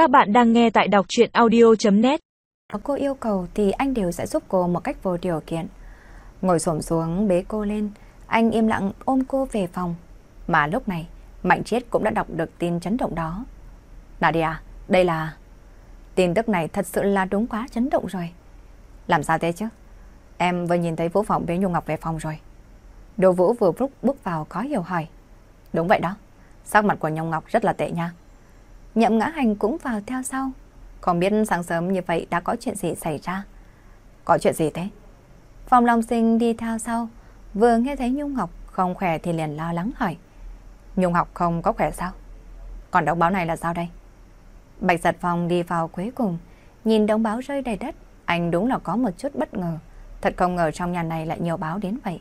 Các bạn đang nghe tại đọc chuyện audio.net Cô yêu cầu thì anh đều sẽ giúp cô một cách vô điều kiện. Ngồi xổm xuống bế cô lên, anh im lặng ôm cô về phòng. Mà lúc này, Mạnh Chiết cũng đã đọc được tin chấn động đó. Nadia, đây là... Tin tức này thật sự là đúng quá chấn động rồi. Làm sao thế chứ? Em vừa nhìn thấy Vũ Phòng bế Nhung Ngọc về phòng rồi. đồ Vũ vừa bước bước vào có hiểu hỏi. Đúng vậy đó, sắc mặt của Nhung Ngọc rất là tệ nha. Nhậm ngã hành cũng vào theo sau. Không biết sáng sớm như vậy đã có chuyện gì xảy ra. Có chuyện gì thế? Phòng Long Sinh đi theo sau, vừa nghe thấy Nhung Ngọc không khỏe thì liền lo lắng hỏi. Nhung Ngọc không có khỏe sao? Còn đống báo này là sao đây? Bạch giật phòng đi vào cuối cùng, nhìn đống báo rơi đầy đất, anh đúng là có một chút bất ngờ. Thật không ngờ trong nhà này lại nhiều báo đến vậy.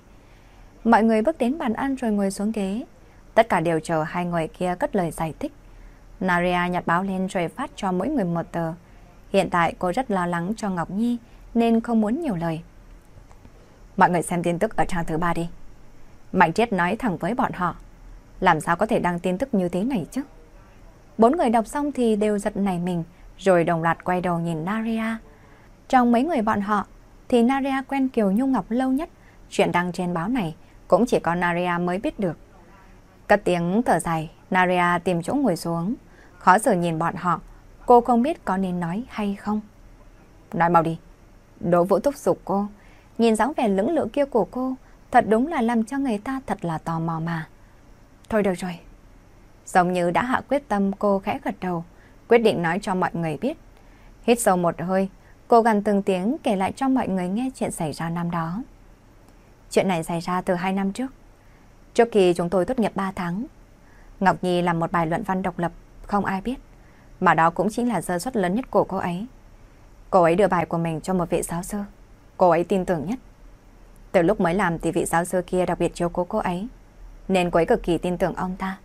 Mọi người bước đến bàn ăn rồi ngồi xuống ghế. Tất cả đều chờ hai người kia cất lời giải thích. Naria nhặt báo lên rồi phát cho mỗi người một tờ. Hiện tại cô rất lo lắng cho Ngọc Nhi nên không muốn nhiều lời. Mọi người xem tin tức ở trang thứ ba đi. Mạnh Triết nói thẳng với bọn họ. Làm sao có thể đăng tin tức như thế này chứ? Bốn người đọc xong thì đều giật nảy mình, rồi đồng loạt quay đầu nhìn Naria. Trong mấy người bọn họ, thì Naria quen Kiều Nhung Ngọc lâu nhất. Chuyện đăng trên báo này cũng chỉ có Naria mới biết được. Cất tiếng thở dài, Naria tìm chỗ ngồi xuống. Khó xử nhìn bọn họ, cô không biết có nên nói hay không. Nói mau đi. Đỗ Vũ thúc giục cô, nhìn dáng vẻ lưỡng lự kia của cô, thật đúng là làm cho người ta thật là tò mò mà. Thôi được rồi. Giống như đã hạ quyết tâm cô khẽ gật đầu, quyết định nói cho mọi người biết. Hít sâu một hơi, cô gần từng tiếng kể lại cho mọi người nghe chuyện xảy ra năm đó. Chuyện này xảy ra từ hai năm trước. Trước khi chúng tôi tốt nghiệp 3 tháng, Ngọc Nhi làm một bài luận văn độc lập, không ai biết. Mà đó cũng chính là sơ suất lớn nhất của cô ấy. Cô ấy đưa bài của mình cho một vị giáo sư. Cô ấy tin tưởng nhất. Từ lúc mới làm thì vị giáo sư kia đặc biệt chiếu cố cô ấy. Nên cô ấy cực kỳ tin tưởng ông ta.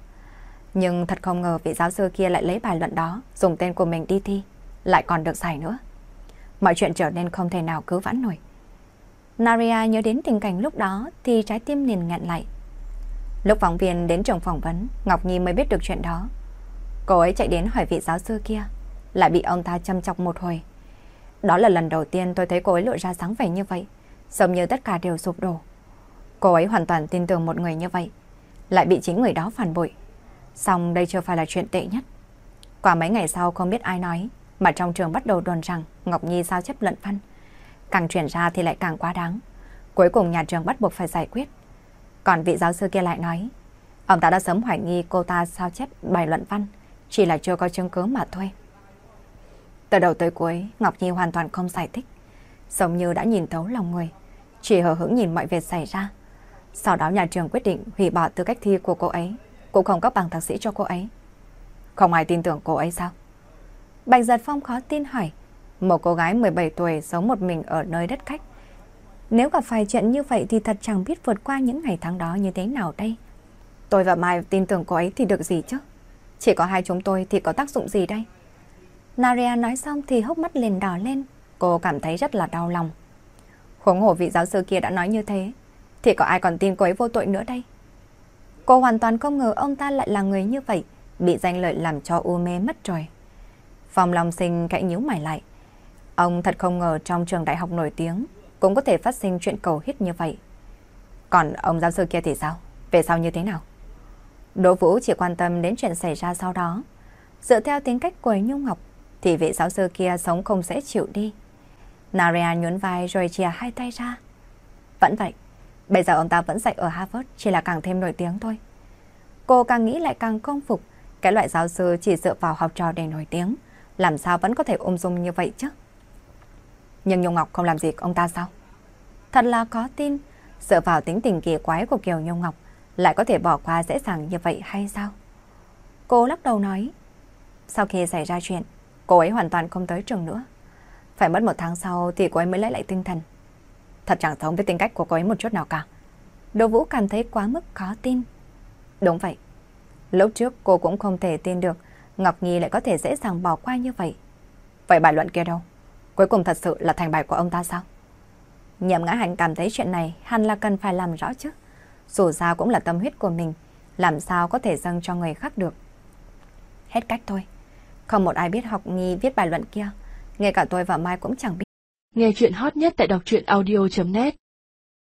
Nhưng thật không ngờ vị giáo sư kia lại lấy bài luận đó, dùng tên của mình đi thi, lại còn được giải nữa. Mọi chuyện trở nên không thể nào cứu vãn nổi. Naria nhớ đến tình cảnh lúc đó thì trái tim liền nghẹn lại. Lúc phóng viên đến trường phỏng vấn, Ngọc Nhi mới biết được chuyện đó. Cô ấy chạy đến hỏi vị giáo sư kia, lại bị ông ta châm chọc một hồi. Đó là lần đầu tiên tôi thấy cô ấy lộ ra sáng vẻ như vậy, giống như tất cả đều sụp đổ. Cô ấy hoàn toàn tin tưởng một người như vậy, lại bị chính người đó phản bội. Xong đây chưa phải là chuyện tệ nhất. Qua mấy ngày sau không biết ai nói, mà trong trường bắt đầu đồn rằng Ngọc Nhi sao chép luận văn. Càng chuyển ra thì lại càng quá đáng. Cuối cùng nhà trường bắt buộc phải giải quyết. Còn vị giáo sư kia lại nói, ông ta đã sớm hoài nghi cô ta sao chép bài luận văn, chỉ là chưa có chứng cứ mà thôi. Từ đầu tới cuối, Ngọc Nhi hoàn toàn không giải thích, giống như đã nhìn thấu lòng người, chỉ hờ hững nhìn mọi việc xảy ra. Sau đó nhà trường quyết định hủy bỏ tư cách thi của cô ấy, cũng không cấp bằng thạc sĩ cho cô ấy. Không ai tin tưởng cô ấy sao? Bạch Giật Phong khó tin hỏi, một cô gái 17 tuổi sống một mình ở nơi đất khách, nếu gặp phải chuyện như vậy thì thật chẳng biết vượt qua những ngày tháng đó như thế nào đây. Tôi và Mai tin tưởng cô ấy thì được gì chứ? Chỉ có hai chúng tôi thì có tác dụng gì đây? Naria nói xong thì hốc mắt liền đỏ lên. Cô cảm thấy rất là đau lòng. Huống hổ vị giáo sư kia đã nói như thế. Thì có ai còn tin cô ấy vô tội nữa đây? Cô hoàn toàn không ngờ ông ta lại là người như vậy. Bị danh lợi làm cho u mê mất rồi. Phòng lòng sinh cạnh nhíu mày lại. Ông thật không ngờ trong trường đại học nổi tiếng cũng có thể phát sinh chuyện cầu hít như vậy. Còn ông giáo sư kia thì sao? Về sau như thế nào? Đỗ Vũ chỉ quan tâm đến chuyện xảy ra sau đó. Dựa theo tính cách của Nhung Ngọc, thì vị giáo sư kia sống không dễ chịu đi. Naria nhún vai rồi chia hai tay ra. Vẫn vậy, bây giờ ông ta vẫn dạy ở Harvard, chỉ là càng thêm nổi tiếng thôi. Cô càng nghĩ lại càng không phục, cái loại giáo sư chỉ dựa vào học trò để nổi tiếng, làm sao vẫn có thể ung dung như vậy chứ? Nhưng Nhung Ngọc không làm gì ông ta sao? Thật là có tin, dựa vào tính tình kỳ quái của Kiều Nhung Ngọc, lại có thể bỏ qua dễ dàng như vậy hay sao? Cô lắc đầu nói, sau khi xảy ra chuyện, cô ấy hoàn toàn không tới trường nữa. Phải mất một tháng sau thì cô ấy mới lấy lại tinh thần. Thật chẳng giống với tính cách của cô ấy một chút nào cả. Đỗ Vũ cảm thấy quá mức khó tin. Đúng vậy. Lúc trước cô cũng không thể tin được Ngọc Nhi lại có thể dễ dàng bỏ qua như vậy. Vậy bài luận kia đâu? Cuối cùng thật sự là thành bài của ông ta sao? Nhậm ngã hành cảm thấy chuyện này hẳn là cần phải làm rõ chứ. Dù sao cũng là tâm huyết của mình, làm sao có thể dâng cho người khác được. Hết cách thôi. Không một ai biết học nghi viết bài luận kia. Ngay cả tôi và Mai cũng chẳng biết. Nghe chuyện hot nhất tại đọc truyện audio.net